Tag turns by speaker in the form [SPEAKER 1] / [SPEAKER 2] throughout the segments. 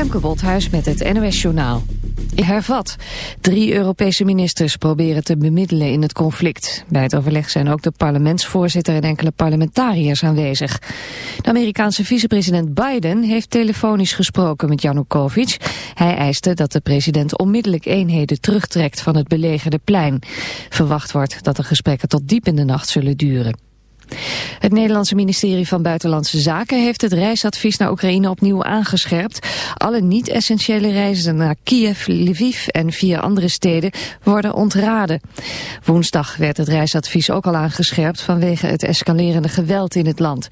[SPEAKER 1] Femke met het NOS Journaal. Hervat. Drie Europese ministers proberen te bemiddelen in het conflict. Bij het overleg zijn ook de parlementsvoorzitter en enkele parlementariërs aanwezig. De Amerikaanse vicepresident Biden heeft telefonisch gesproken met Janukovic. Hij eiste dat de president onmiddellijk eenheden terugtrekt van het belegerde plein. Verwacht wordt dat de gesprekken tot diep in de nacht zullen duren. Het Nederlandse ministerie van Buitenlandse Zaken heeft het reisadvies naar Oekraïne opnieuw aangescherpt. Alle niet-essentiële reizen naar Kiev, Lviv en vier andere steden worden ontraden. Woensdag werd het reisadvies ook al aangescherpt vanwege het escalerende geweld in het land.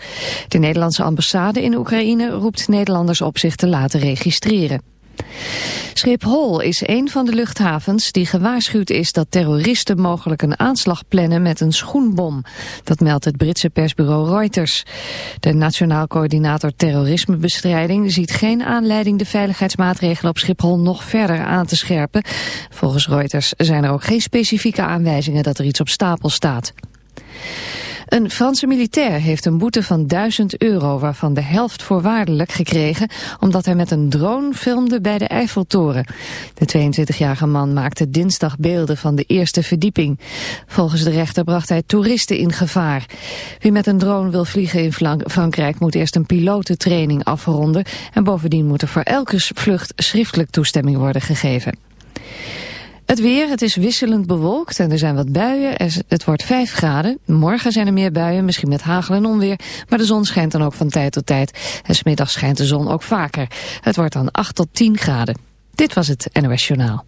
[SPEAKER 1] De Nederlandse ambassade in Oekraïne roept Nederlanders op zich te laten registreren. Schiphol is een van de luchthavens die gewaarschuwd is dat terroristen mogelijk een aanslag plannen met een schoenbom. Dat meldt het Britse persbureau Reuters. De Nationaal Coördinator Terrorismebestrijding ziet geen aanleiding de veiligheidsmaatregelen op Schiphol nog verder aan te scherpen. Volgens Reuters zijn er ook geen specifieke aanwijzingen dat er iets op stapel staat. Een Franse militair heeft een boete van 1000 euro, waarvan de helft voorwaardelijk gekregen, omdat hij met een drone filmde bij de Eiffeltoren. De 22-jarige man maakte dinsdag beelden van de eerste verdieping. Volgens de rechter bracht hij toeristen in gevaar. Wie met een drone wil vliegen in Frankrijk moet eerst een pilotentraining afronden en bovendien moet er voor elke vlucht schriftelijk toestemming worden gegeven. Het weer, het is wisselend bewolkt en er zijn wat buien. Het wordt 5 graden. Morgen zijn er meer buien, misschien met hagel en onweer. Maar de zon schijnt dan ook van tijd tot tijd. En smiddag schijnt de zon ook vaker. Het wordt dan 8 tot 10 graden. Dit was het NOS Journaal.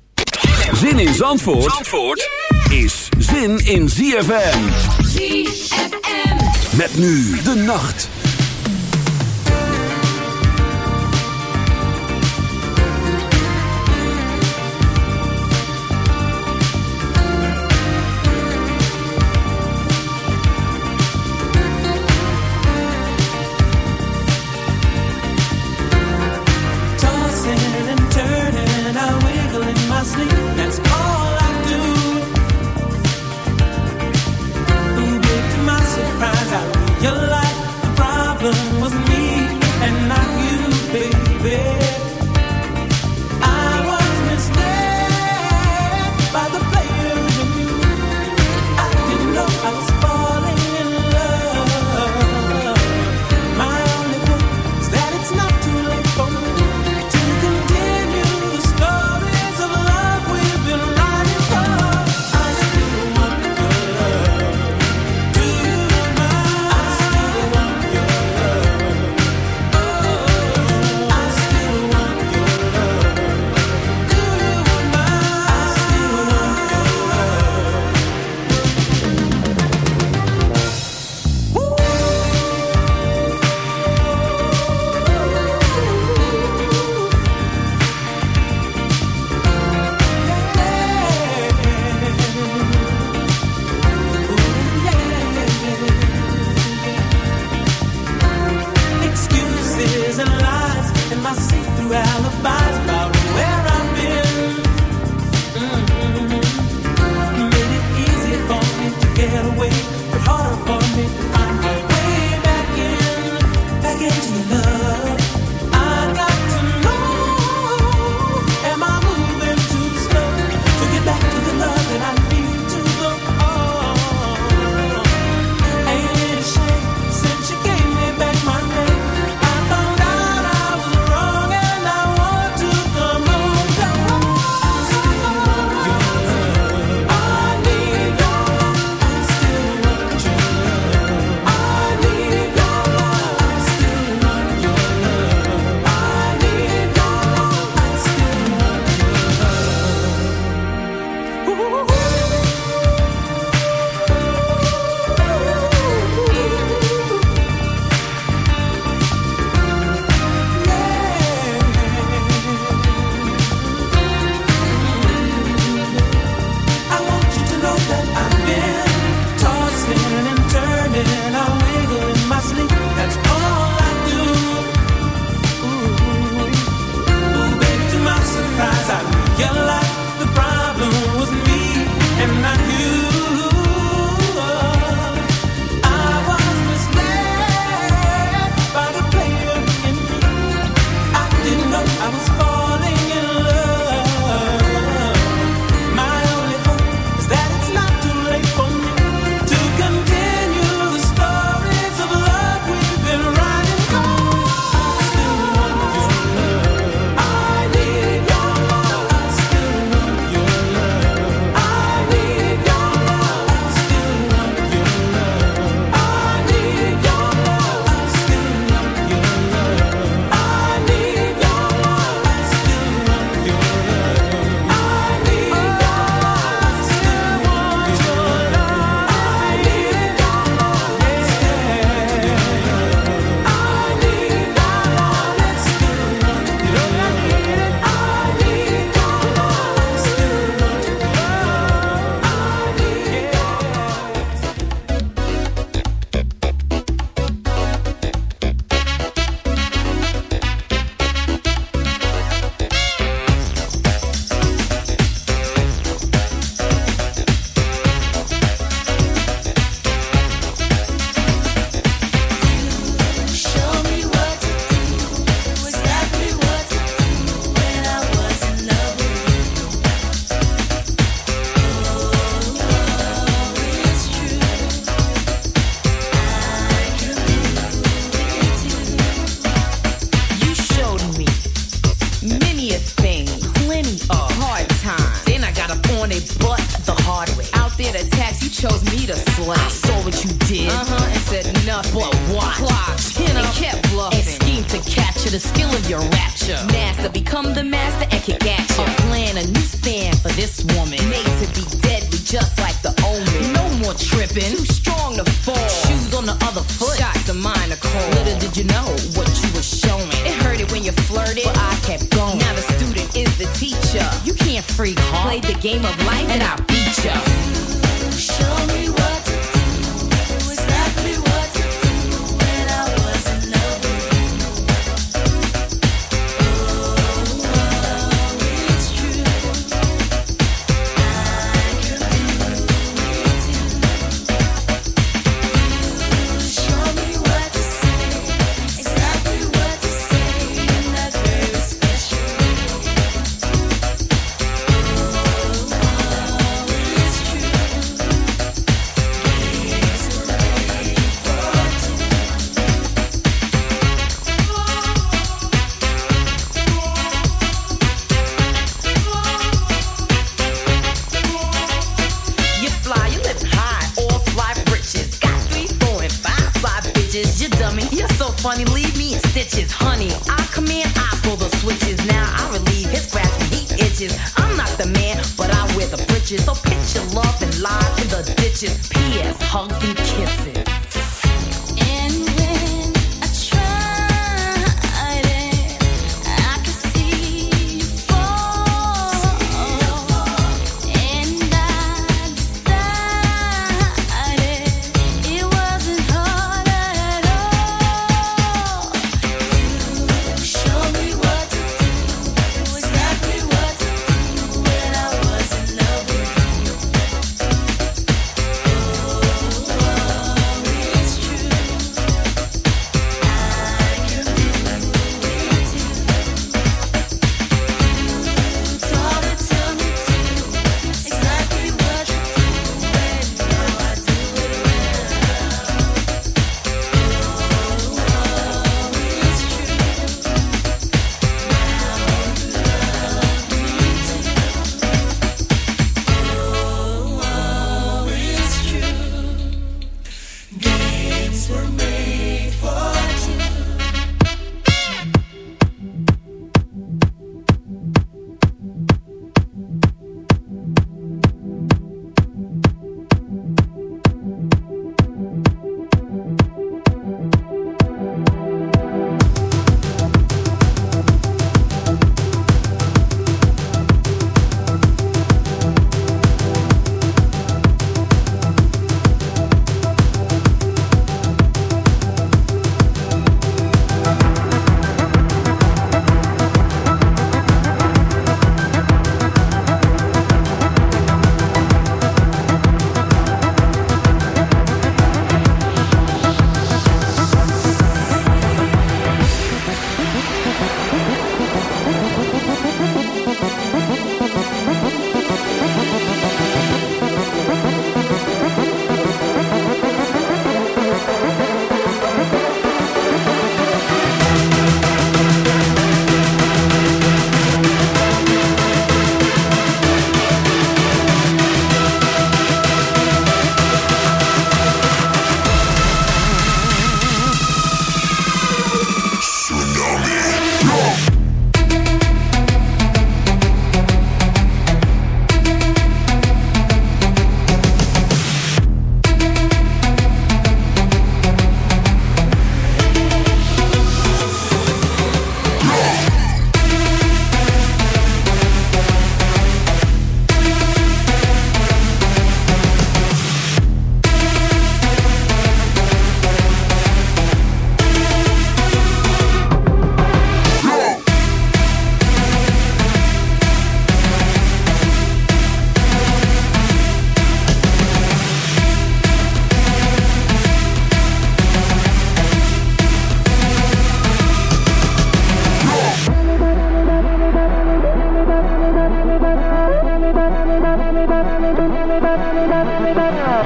[SPEAKER 2] Zin in Zandvoort, Zandvoort is zin in ZFM. ZFM. Met nu de nacht.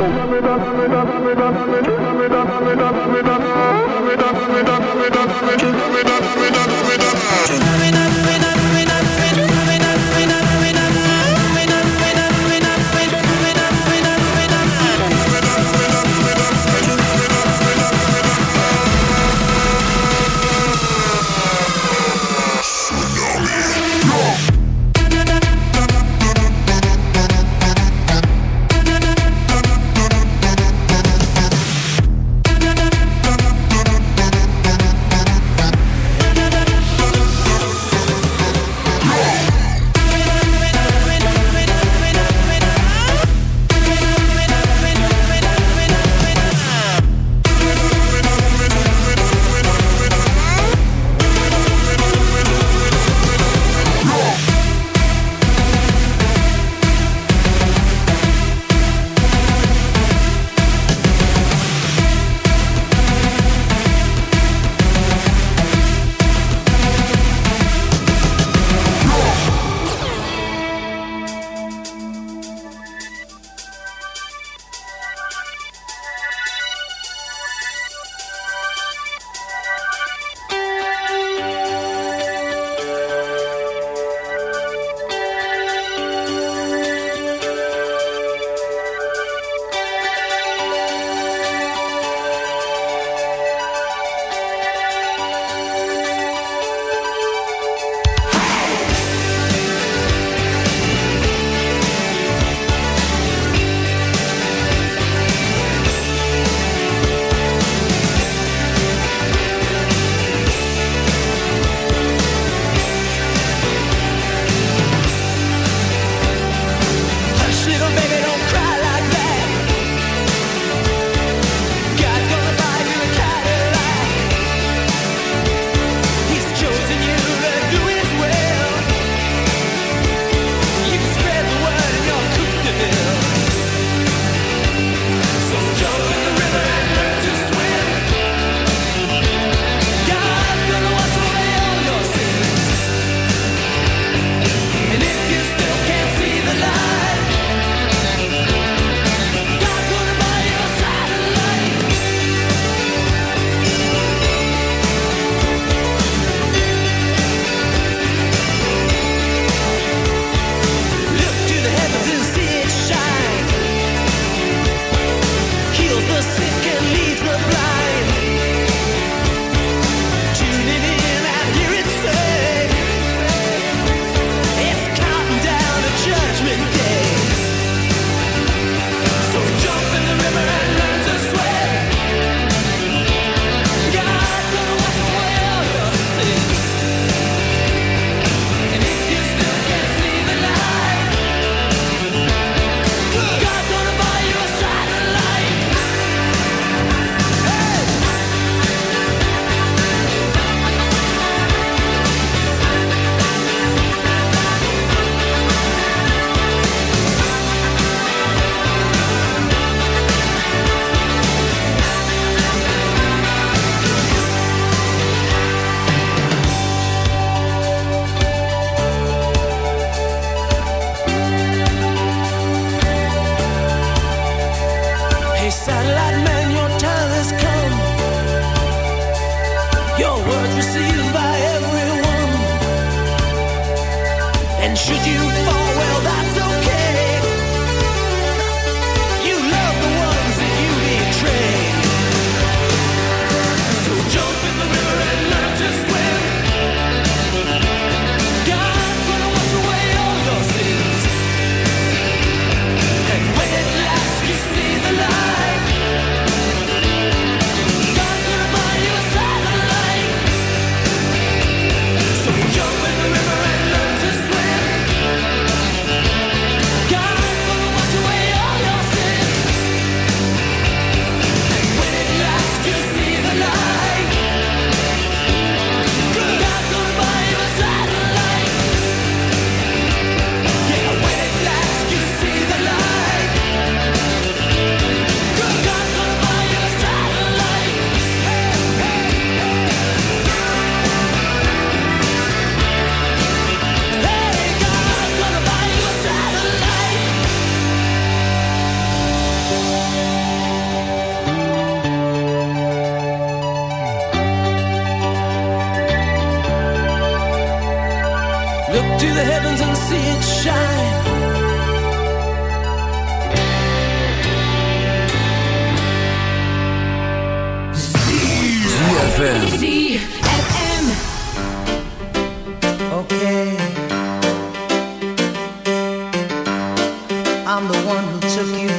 [SPEAKER 3] Tsunami, tsunami, tsunami, tsunami, tsunami, tsunami, tsunami, tsunami, tsunami, tsunami, tsunami, tsunami, tsunami,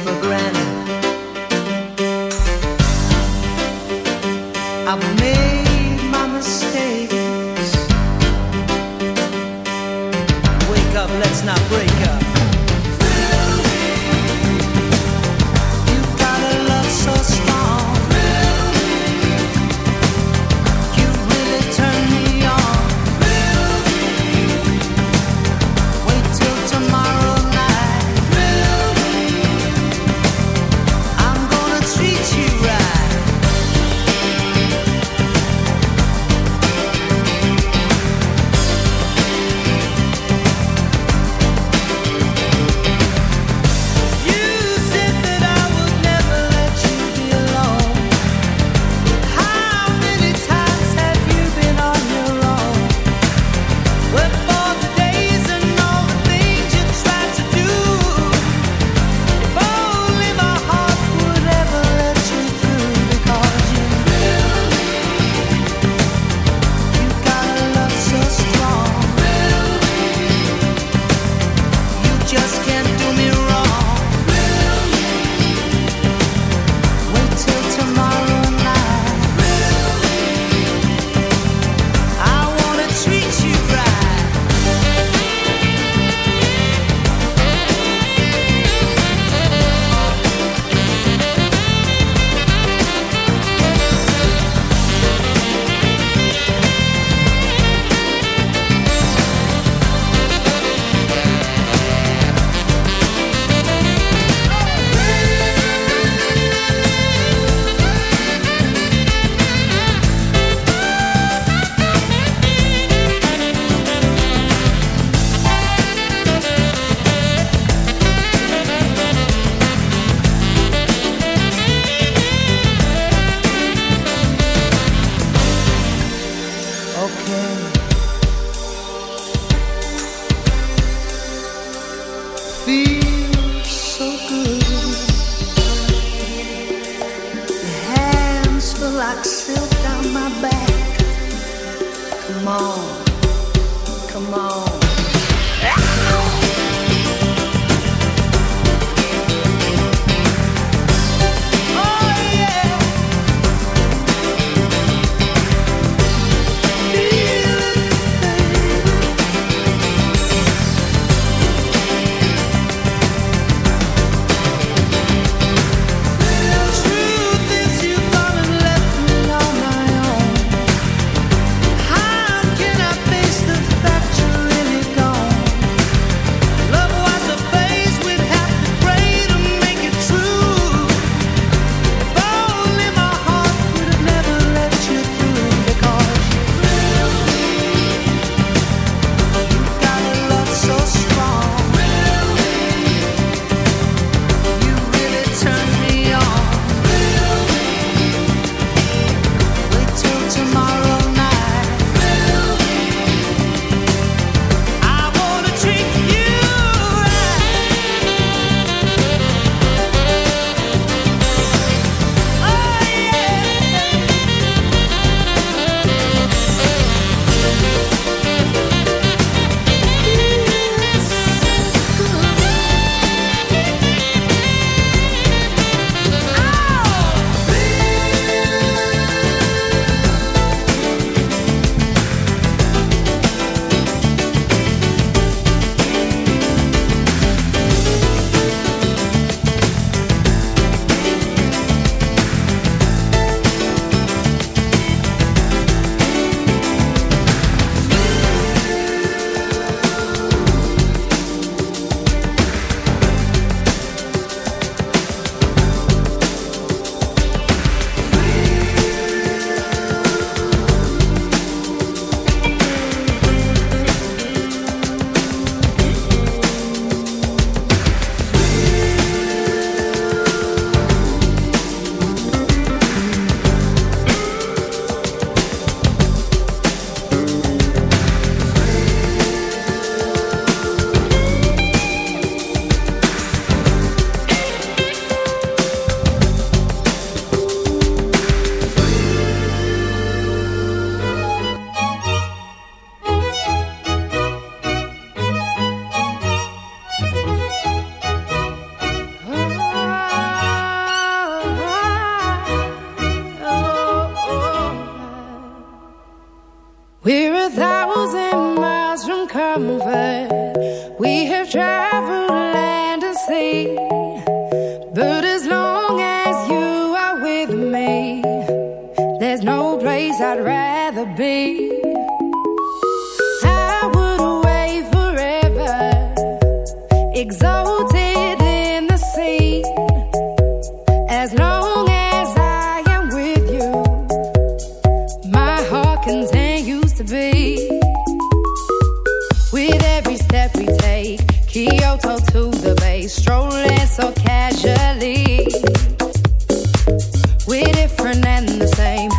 [SPEAKER 3] for granted. be. With every step we take, Kyoto to the bay, strolling so casually. We're different and the same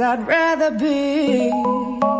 [SPEAKER 3] I'd rather be.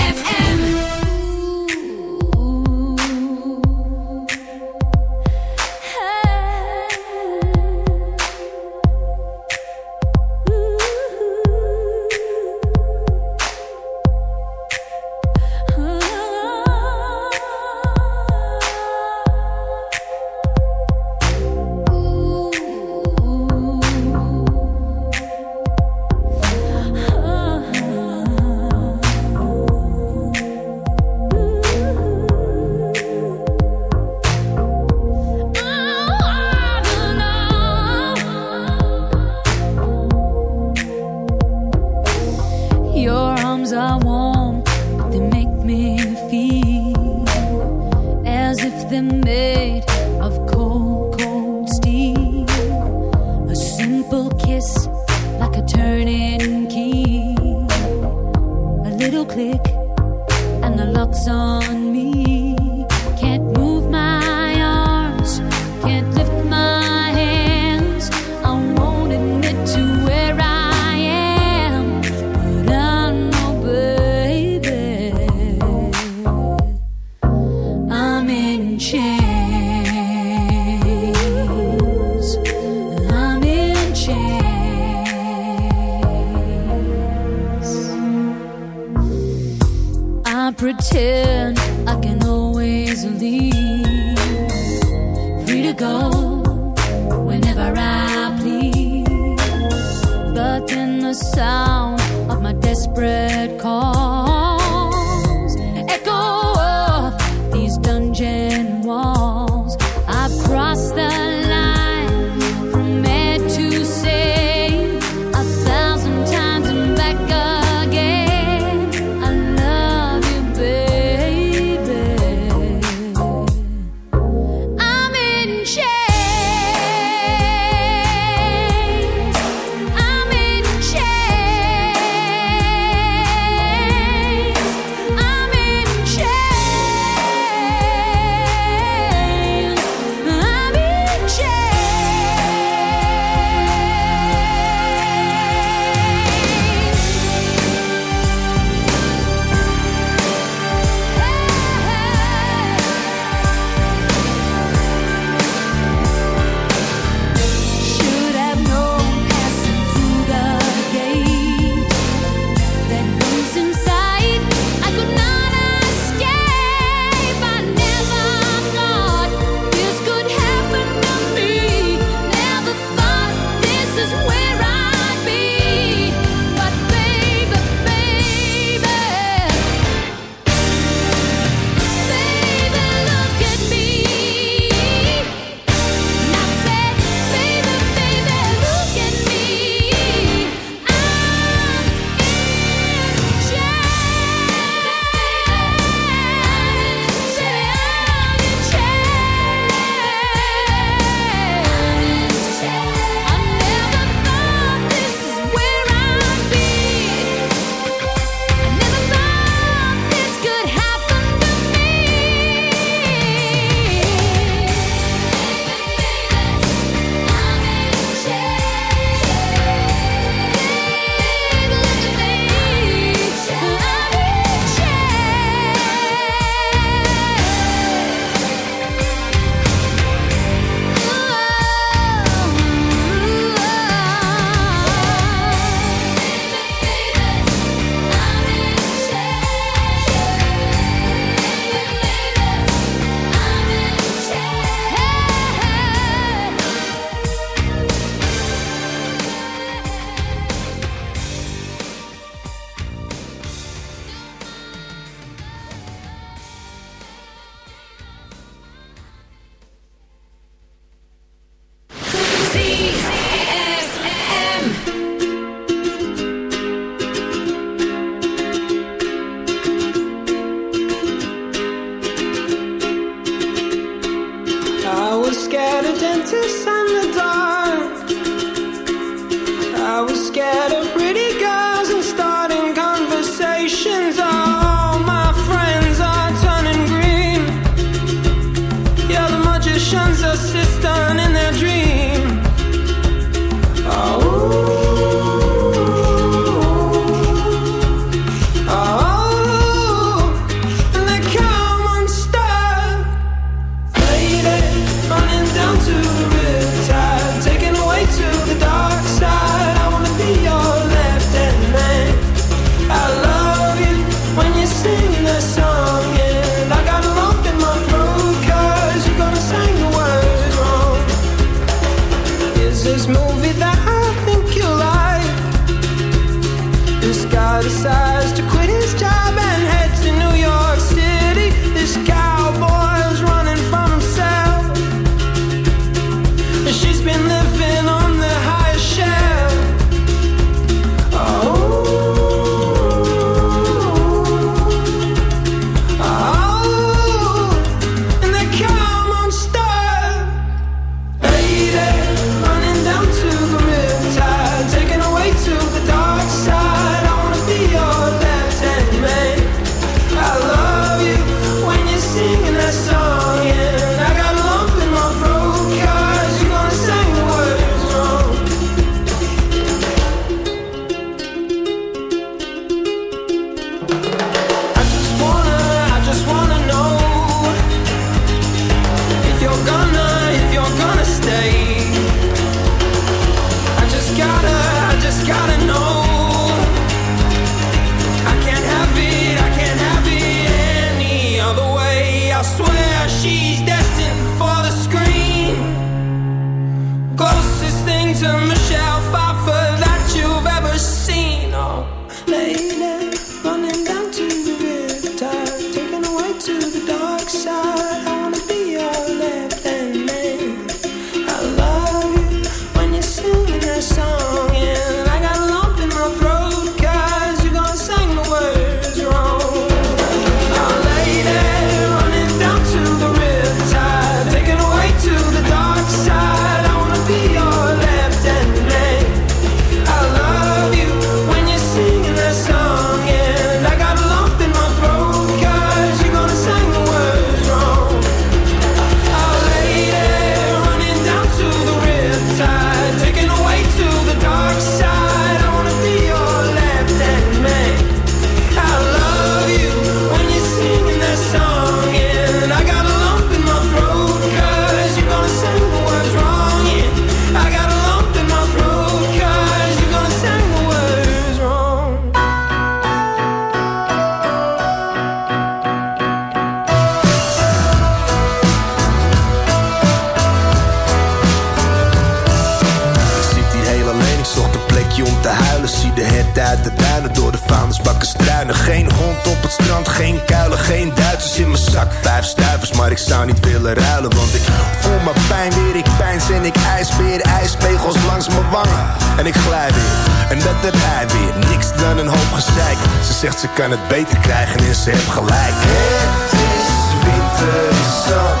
[SPEAKER 4] Ze kan het beter krijgen en ze heeft gelijk. Het is winter,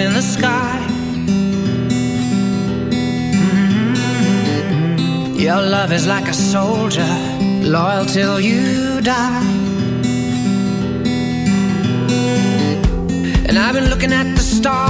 [SPEAKER 5] in the sky. Mm -hmm.
[SPEAKER 6] Your love is like a soldier, loyal till you die. And I've been looking at the stars